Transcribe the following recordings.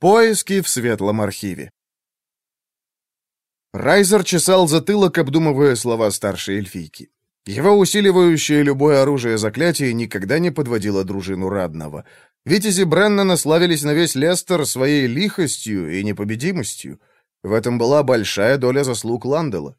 Поиски в светлом архиве. Райзер чесал затылок, обдумывая слова старшей эльфийки. Его усиливающее любое оружие заклятие никогда не подводило дружину Радного. Витязи Бреннана славились на весь Лестер своей лихостью и непобедимостью. В этом была большая доля заслуг Ландела.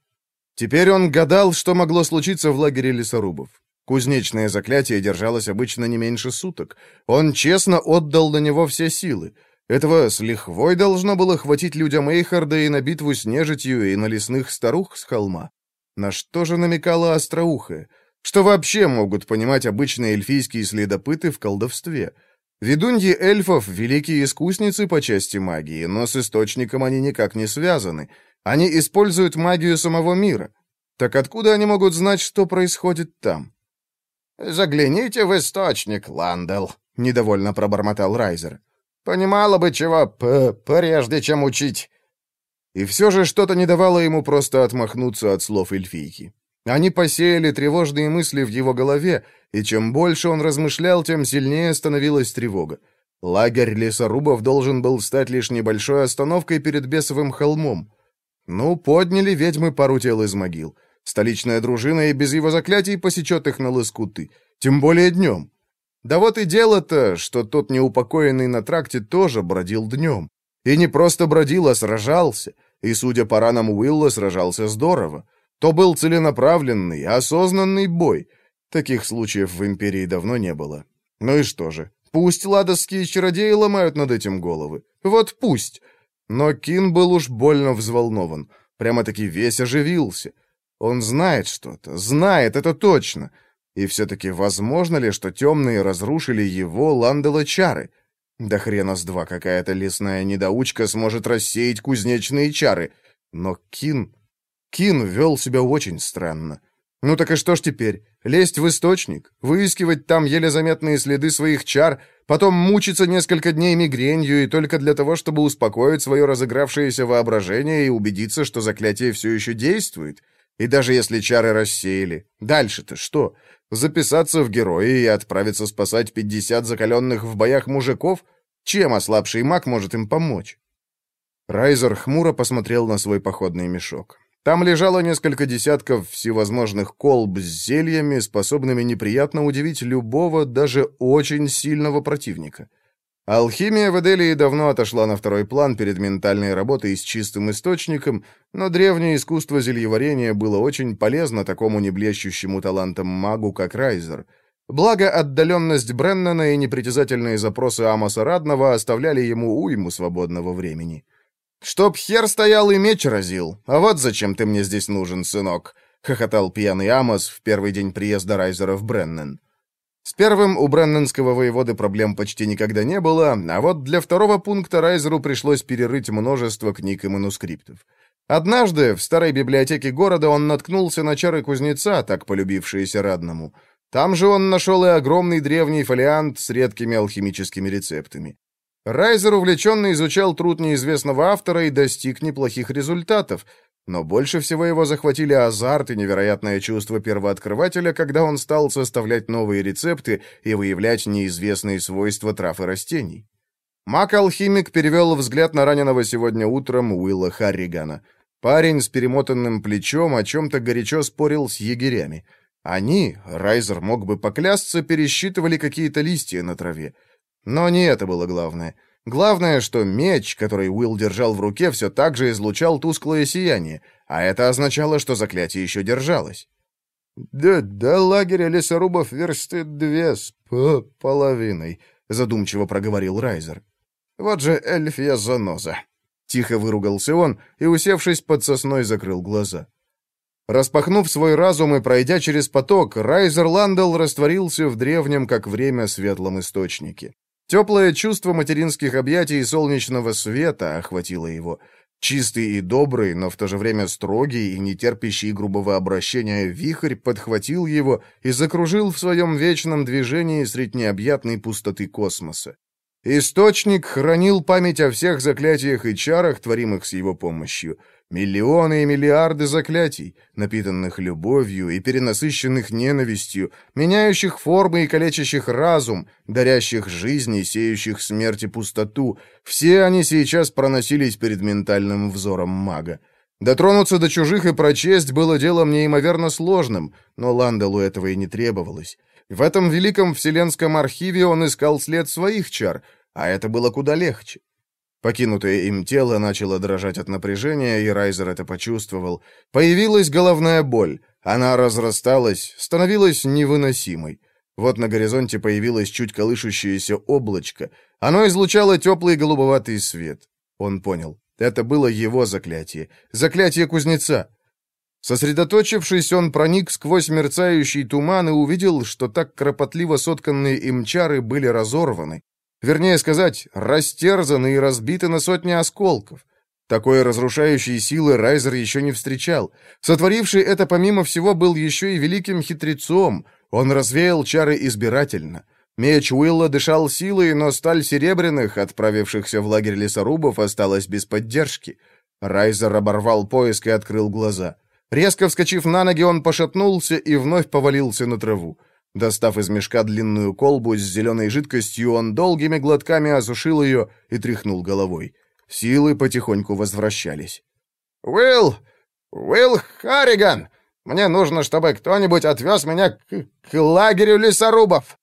Теперь он гадал, что могло случиться в лагере лесорубов. Кузнечное заклятие держалось обычно не меньше суток. Он честно отдал на него все силы — этого с лихвой должно было хватить людям Эйхарда и на битву с нежитью, и на лесных старух с холма. На что же намекала остроухая? Что вообще могут понимать обычные эльфийские следопыты в колдовстве? Ведуньи эльфов — великие искусницы по части магии, но с источником они никак не связаны. Они используют магию самого мира. Так откуда они могут знать, что происходит там? «Загляните в источник, Ландел», — недовольно пробормотал Райзер. Понимала бы чего прежде, чем учить. И все же что-то не давало ему просто отмахнуться от слов эльфийки. Они посеяли тревожные мысли в его голове, и чем больше он размышлял, тем сильнее становилась тревога. Лагерь лесорубов должен был стать лишь небольшой остановкой перед бесовым холмом. Ну, подняли ведьмы пару тел из могил. Столичная дружина и без его заклятий посечет их на лоскуты. Тем более днем. Да вот и дело-то, что тот неупокоенный на тракте тоже бродил днем. И не просто бродил, а сражался. И, судя по ранам Уилла, сражался здорово. То был целенаправленный, осознанный бой. Таких случаев в Империи давно не было. Ну и что же? Пусть ладосские чародеи ломают над этим головы. Вот пусть. Но Кин был уж больно взволнован. Прямо-таки весь оживился. Он знает что-то, знает, это точно. И все-таки возможно ли, что темные разрушили его Ландела чары? Да хрена с два, какая-то лесная недоучка сможет рассеять кузнечные чары. Но Кин... Кин вел себя очень странно. Ну так и что ж теперь? Лезть в источник? Выискивать там еле заметные следы своих чар? Потом мучиться несколько дней мигренью и только для того, чтобы успокоить свое разыгравшееся воображение и убедиться, что заклятие все еще действует? И даже если чары рассеяли, дальше-то что? Записаться в герои и отправиться спасать 50 закаленных в боях мужиков? Чем ослабший маг может им помочь? Райзер хмуро посмотрел на свой походный мешок. Там лежало несколько десятков всевозможных колб с зельями, способными неприятно удивить любого, даже очень сильного противника. Алхимия в Эделии давно отошла на второй план перед ментальной работой с чистым источником, но древнее искусство зельеварения было очень полезно такому неблещущему талантом магу, как Райзер. Благо, отдаленность Бреннана и непритязательные запросы Амоса Радного оставляли ему уйму свободного времени. «Чтоб хер стоял и меч разил, а вот зачем ты мне здесь нужен, сынок», — хохотал пьяный Амос в первый день приезда Райзера в Бреннан. С первым у бренненского воеводы проблем почти никогда не было, а вот для второго пункта Райзеру пришлось перерыть множество книг и манускриптов. Однажды в старой библиотеке города он наткнулся на чары кузнеца, так полюбившиеся Радному. Там же он нашел и огромный древний фолиант с редкими алхимическими рецептами. Райзер увлеченно изучал труд неизвестного автора и достиг неплохих результатов, но больше всего его захватили азарт и невероятное чувство первооткрывателя, когда он стал составлять новые рецепты и выявлять неизвестные свойства трав и растений. Маг-алхимик перевел взгляд на раненого сегодня утром Уилла Харригана. Парень с перемотанным плечом о чем-то горячо спорил с егерями. Они, Райзер мог бы поклясться, пересчитывали какие-то листья на траве. Но не это было главное — Главное, что меч, который Уилл держал в руке, все так же излучал тусклое сияние, а это означало, что заклятие еще держалось. «Да, до лагеря лесорубов версты две с половиной», — задумчиво проговорил Райзер. «Вот же эльфия заноза!» Тихо выругался он и, усевшись под сосной, закрыл глаза. Распахнув свой разум и пройдя через поток, Райзер Ландел растворился в древнем, как время, светлом источнике. Теплое чувство материнских объятий и солнечного света охватило его. Чистый и добрый, но в то же время строгий и нетерпящий грубого обращения вихрь подхватил его и закружил в своем вечном движении средь необъятной пустоты космоса. Источник хранил память о всех заклятиях и чарах, творимых с его помощью. Миллионы и миллиарды заклятий, напитанных любовью и перенасыщенных ненавистью, меняющих формы и калечащих разум, дарящих жизнь и сеющих смерть и пустоту, все они сейчас проносились перед ментальным взором мага. Дотронуться до чужих и прочесть было делом неимоверно сложным, но Ландалу этого и не требовалось. В этом великом вселенском архиве он искал след своих чар, а это было куда легче. Покинутое им тело начало дрожать от напряжения, и Райзер это почувствовал. Появилась головная боль. Она разрасталась, становилась невыносимой. Вот на горизонте появилось чуть колышущееся облачко. Оно излучало теплый голубоватый свет. Он понял. Это было его заклятие. Заклятие кузнеца. Сосредоточившись, он проник сквозь мерцающий туман и увидел, что так кропотливо сотканные им чары были разорваны. Вернее сказать, растерзаны и разбиты на сотни осколков. Такой разрушающей силы Райзер еще не встречал. Сотворивший это, помимо всего, был еще и великим хитрецом. Он развеял чары избирательно. Меч Уилла дышал силой, но сталь серебряных, отправившихся в лагерь лесорубов, осталась без поддержки. Райзер оборвал поиск и открыл глаза. Резко вскочив на ноги, он пошатнулся и вновь повалился на траву. Достав из мешка длинную колбу с зеленой жидкостью, он долгими глотками осушил ее и тряхнул головой. Силы потихоньку возвращались. «Уилл! Уилл Харриган! Мне нужно, чтобы кто-нибудь отвез меня к, к лагерю лесорубов!»